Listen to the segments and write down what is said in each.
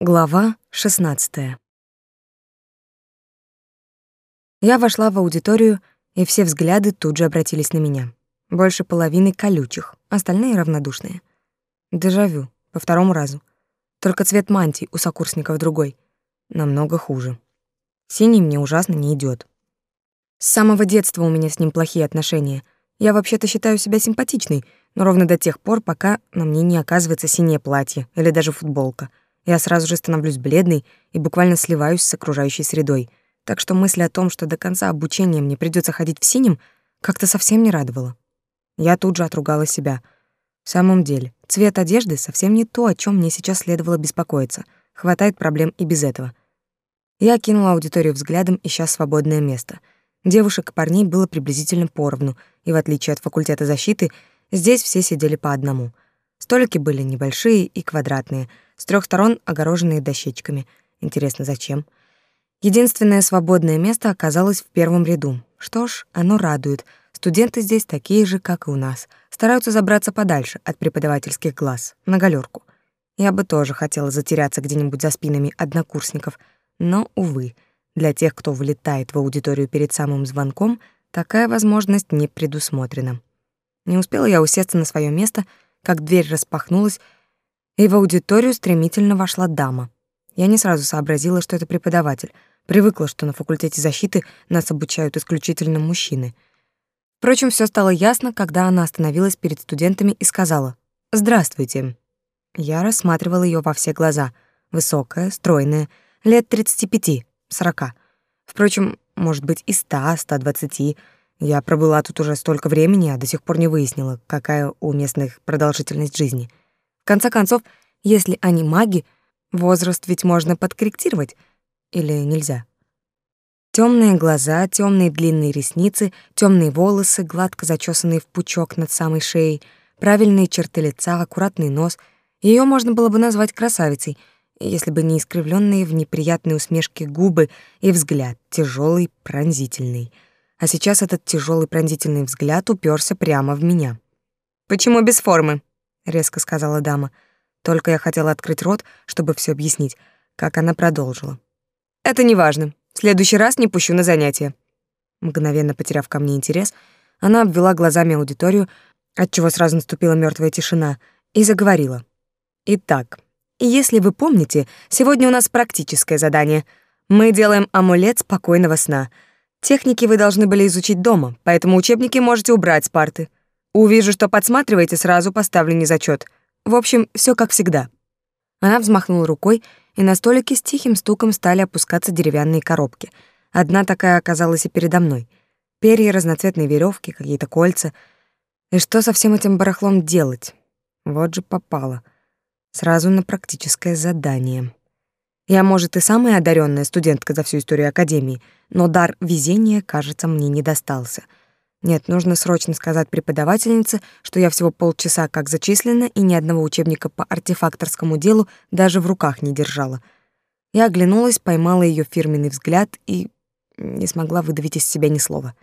Глава 16. Я вошла в аудиторию, и все взгляды тут же обратились на меня. Больше половины колючих, остальные равнодушные. Дежавю, по второму разу. Только цвет мантии у сокурсников другой. Намного хуже. Синий мне ужасно не идет. С самого детства у меня с ним плохие отношения. Я вообще-то считаю себя симпатичной, но ровно до тех пор, пока на мне не оказывается синее платье или даже футболка — я сразу же становлюсь бледной и буквально сливаюсь с окружающей средой. Так что мысль о том, что до конца обучения мне придется ходить в синем, как-то совсем не радовала. Я тут же отругала себя. В самом деле, цвет одежды совсем не то, о чем мне сейчас следовало беспокоиться. Хватает проблем и без этого. Я кинула аудиторию взглядом, ища свободное место. Девушек и парней было приблизительно поровну, и в отличие от факультета защиты, здесь все сидели по одному. Столики были небольшие и квадратные — с трех сторон огороженные дощечками. Интересно, зачем? Единственное свободное место оказалось в первом ряду. Что ж, оно радует. Студенты здесь такие же, как и у нас. Стараются забраться подальше от преподавательских глаз, на галерку. Я бы тоже хотела затеряться где-нибудь за спинами однокурсников, но, увы, для тех, кто вылетает в аудиторию перед самым звонком, такая возможность не предусмотрена. Не успела я усесться на свое место, как дверь распахнулась, и в аудиторию стремительно вошла дама. Я не сразу сообразила, что это преподаватель. Привыкла, что на факультете защиты нас обучают исключительно мужчины. Впрочем, все стало ясно, когда она остановилась перед студентами и сказала «Здравствуйте». Я рассматривала ее во все глаза. Высокая, стройная, лет 35-40. Впрочем, может быть, и 100, 120. Я пробыла тут уже столько времени, а до сих пор не выяснила, какая у местных продолжительность жизни — конце концов, если они маги, возраст ведь можно подкорректировать. Или нельзя? Темные глаза, темные длинные ресницы, темные волосы, гладко зачесанные в пучок над самой шеей, правильные черты лица, аккуратный нос. Ее можно было бы назвать красавицей, если бы не искривленные в неприятной усмешке губы и взгляд, тяжелый, пронзительный. А сейчас этот тяжелый пронзительный взгляд уперся прямо в меня. «Почему без формы?» Резко сказала дама. Только я хотела открыть рот, чтобы все объяснить, как она продолжила. Это не важно. В следующий раз не пущу на занятия. Мгновенно потеряв ко мне интерес, она обвела глазами аудиторию, отчего сразу наступила мертвая тишина, и заговорила. Итак, если вы помните, сегодня у нас практическое задание. Мы делаем амулет спокойного сна. Техники вы должны были изучить дома, поэтому учебники можете убрать с парты. Увижу, что подсматриваете, сразу поставлю незачет. В общем, все как всегда. Она взмахнула рукой, и на столике с тихим стуком стали опускаться деревянные коробки. Одна такая оказалась и передо мной. Перья, разноцветные веревки, какие-то кольца. И что со всем этим барахлом делать? Вот же попало. Сразу на практическое задание. Я, может, и самая одаренная студентка за всю историю Академии, но дар везения, кажется, мне не достался — нет, нужно срочно сказать преподавательнице, что я всего полчаса как зачислена и ни одного учебника по артефакторскому делу даже в руках не держала. Я оглянулась, поймала ее фирменный взгляд и не смогла выдавить из себя ни слова.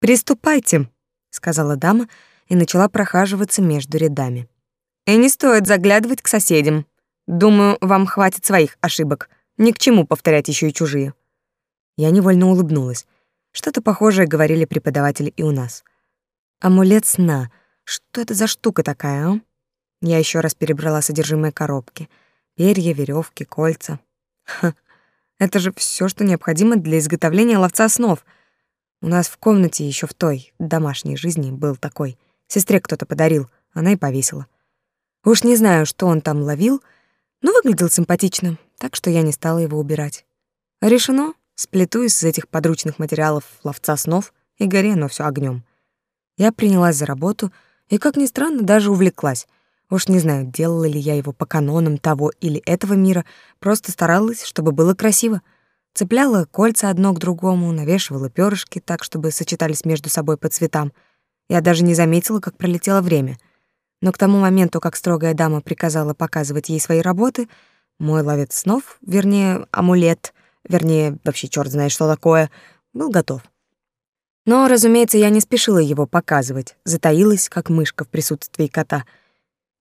«Приступайте», — сказала дама и начала прохаживаться между рядами. «И не стоит заглядывать к соседям. Думаю, вам хватит своих ошибок. Ни к чему повторять еще и чужие». Я невольно улыбнулась. Что-то похожее говорили преподаватели и у нас. Амулет сна. Что это за штука такая, а? Я еще раз перебрала содержимое коробки. Перья, веревки, кольца. Ха, это же все, что необходимо для изготовления ловца снов. У нас в комнате еще в той домашней жизни был такой. Сестре кто-то подарил, она и повесила. Уж не знаю, что он там ловил, но выглядел симпатично, так что я не стала его убирать. Решено, Сплету из этих подручных материалов ловца снов и горе оно все огнем. Я принялась за работу и, как ни странно, даже увлеклась. Уж не знаю, делала ли я его по канонам того или этого мира, просто старалась, чтобы было красиво. Цепляла кольца одно к другому, навешивала перышки так, чтобы сочетались между собой по цветам. Я даже не заметила, как пролетело время. Но к тому моменту, как строгая дама приказала показывать ей свои работы, мой ловец снов, вернее, амулет, вернее, вообще черт знает, что такое, был готов. Но, разумеется, я не спешила его показывать, затаилась, как мышка в присутствии кота.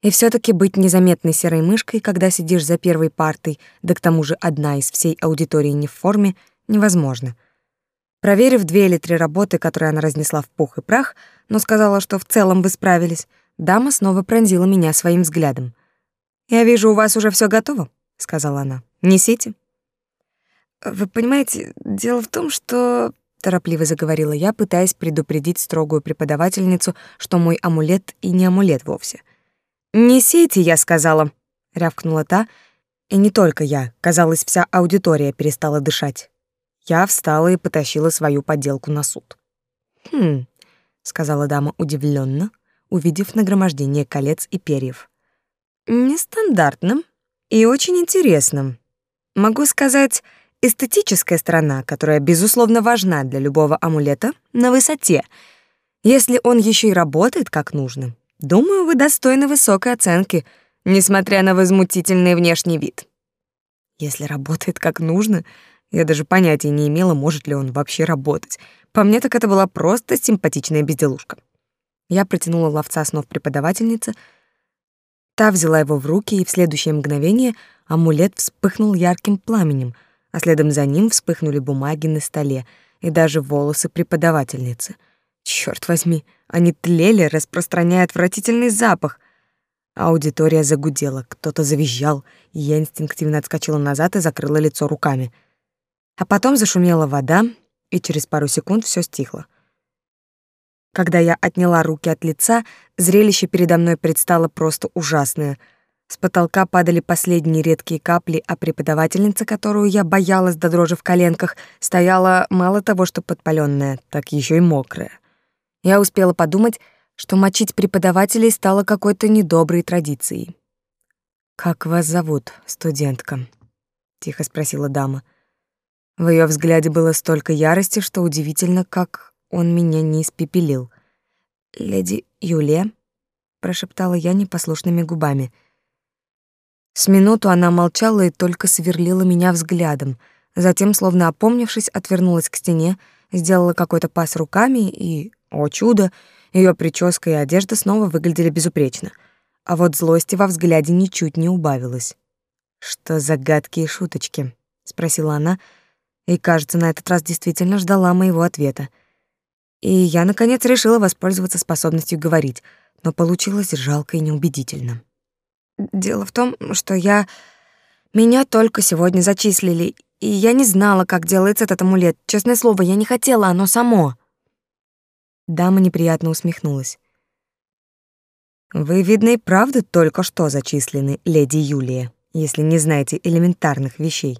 И все таки быть незаметной серой мышкой, когда сидишь за первой партой, да к тому же одна из всей аудитории не в форме, невозможно. Проверив две или три работы, которые она разнесла в пух и прах, но сказала, что в целом вы справились, дама снова пронзила меня своим взглядом. «Я вижу, у вас уже все готово», — сказала она. «Несите». «Вы понимаете, дело в том, что...» — торопливо заговорила я, пытаясь предупредить строгую преподавательницу, что мой амулет и не амулет вовсе. «Несите», — я сказала, — рявкнула та, и не только я, казалось, вся аудитория перестала дышать. Я встала и потащила свою подделку на суд. «Хм», — сказала дама удивленно, увидев нагромождение колец и перьев. «Нестандартным и очень интересным. Могу сказать, эстетическая сторона, которая, безусловно, важна для любого амулета, на высоте. Если он еще и работает как нужно, думаю, вы достойны высокой оценки, несмотря на возмутительный внешний вид. Если работает как нужно, я даже понятия не имела, может ли он вообще работать. По мне так это была просто симпатичная безделушка. Я протянула ловца снов преподавательнице. Та взяла его в руки, и в следующее мгновение амулет вспыхнул ярким пламенем — а следом за ним вспыхнули бумаги на столе и даже волосы преподавательницы. Черт возьми, они тлели, распространяя отвратительный запах. Аудитория загудела, кто-то завизжал, и я инстинктивно отскочила назад и закрыла лицо руками. А потом зашумела вода, и через пару секунд все стихло. Когда я отняла руки от лица, зрелище передо мной предстало просто ужасное — с потолка падали последние редкие капли, а преподавательница, которую я боялась до дрожи в коленках, стояла мало того, что подпаленная, так еще и мокрая. Я успела подумать, что мочить преподавателей стало какой-то недоброй традицией. «Как вас зовут, студентка?» — тихо спросила дама. В ее взгляде было столько ярости, что удивительно, как он меня не испепелил. «Леди Юлия?» — прошептала я непослушными губами — с минуту она молчала и только сверлила меня взглядом. Затем, словно опомнившись, отвернулась к стене, сделала какой-то пас руками и, о чудо, ее прическа и одежда снова выглядели безупречно. А вот злости во взгляде ничуть не убавилось. «Что за гадкие шуточки?» — спросила она, и, кажется, на этот раз действительно ждала моего ответа. И я, наконец, решила воспользоваться способностью говорить, но получилось жалко и неубедительно. Дело в том, что я... Меня только сегодня зачислили, и я не знала, как делается этот амулет. Честное слово, я не хотела, оно само. Дама неприятно усмехнулась. Вы, видно, и правда только что зачислены, леди Юлия, если не знаете элементарных вещей.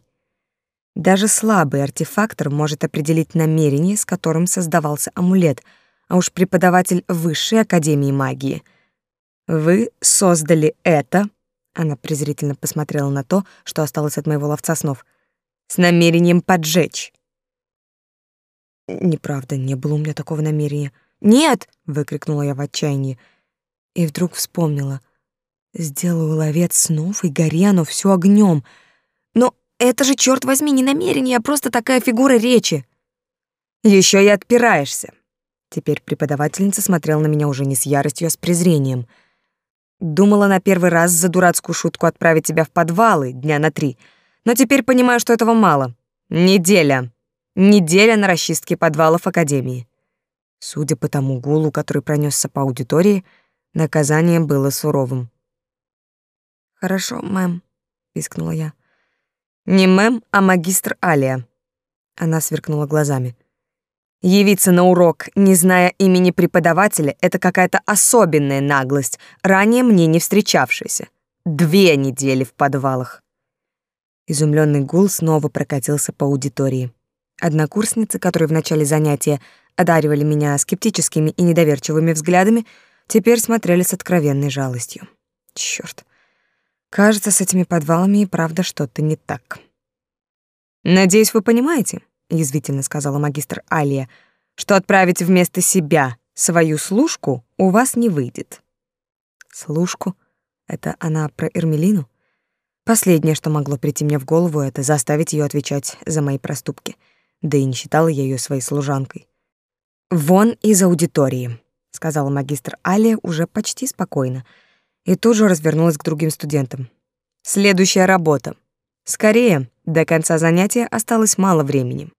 Даже слабый артефактор может определить намерение, с которым создавался амулет, а уж преподаватель высшей академии магии — вы создали это, она презрительно посмотрела на то, что осталось от моего ловца снов, с намерением поджечь. Неправда, не было у меня такого намерения. Нет, выкрикнула я в отчаянии и вдруг вспомнила. Сделаю ловец снов и гори оно все огнем. Но это же, черт возьми, не намерение, а просто такая фигура речи. Еще и отпираешься. Теперь преподавательница смотрела на меня уже не с яростью, а с презрением — Думала на первый раз за дурацкую шутку отправить тебя в подвалы дня на три, но теперь понимаю, что этого мало. Неделя. Неделя на расчистке подвалов Академии. Судя по тому гулу, который пронесся по аудитории, наказание было суровым. «Хорошо, мэм», — пискнула я. «Не мэм, а магистр Алия». Она сверкнула глазами. Явиться на урок, не зная имени преподавателя, это какая-то особенная наглость, ранее мне не встречавшаяся. Две недели в подвалах. Изумленный гул снова прокатился по аудитории. Однокурсницы, которые в начале занятия одаривали меня скептическими и недоверчивыми взглядами, теперь смотрели с откровенной жалостью. Чёрт. Кажется, с этими подвалами и правда что-то не так. Надеюсь, вы понимаете, язвительно сказала магистр Алия, что отправить вместо себя свою служку у вас не выйдет. Служку? Это она про Эрмелину? Последнее, что могло прийти мне в голову, это заставить ее отвечать за мои проступки. Да и не считала я ее своей служанкой. «Вон из аудитории», — сказала магистр Алия уже почти спокойно. и тут же развернулась к другим студентам. Следующая работа. Скорее, до конца занятия осталось мало времени.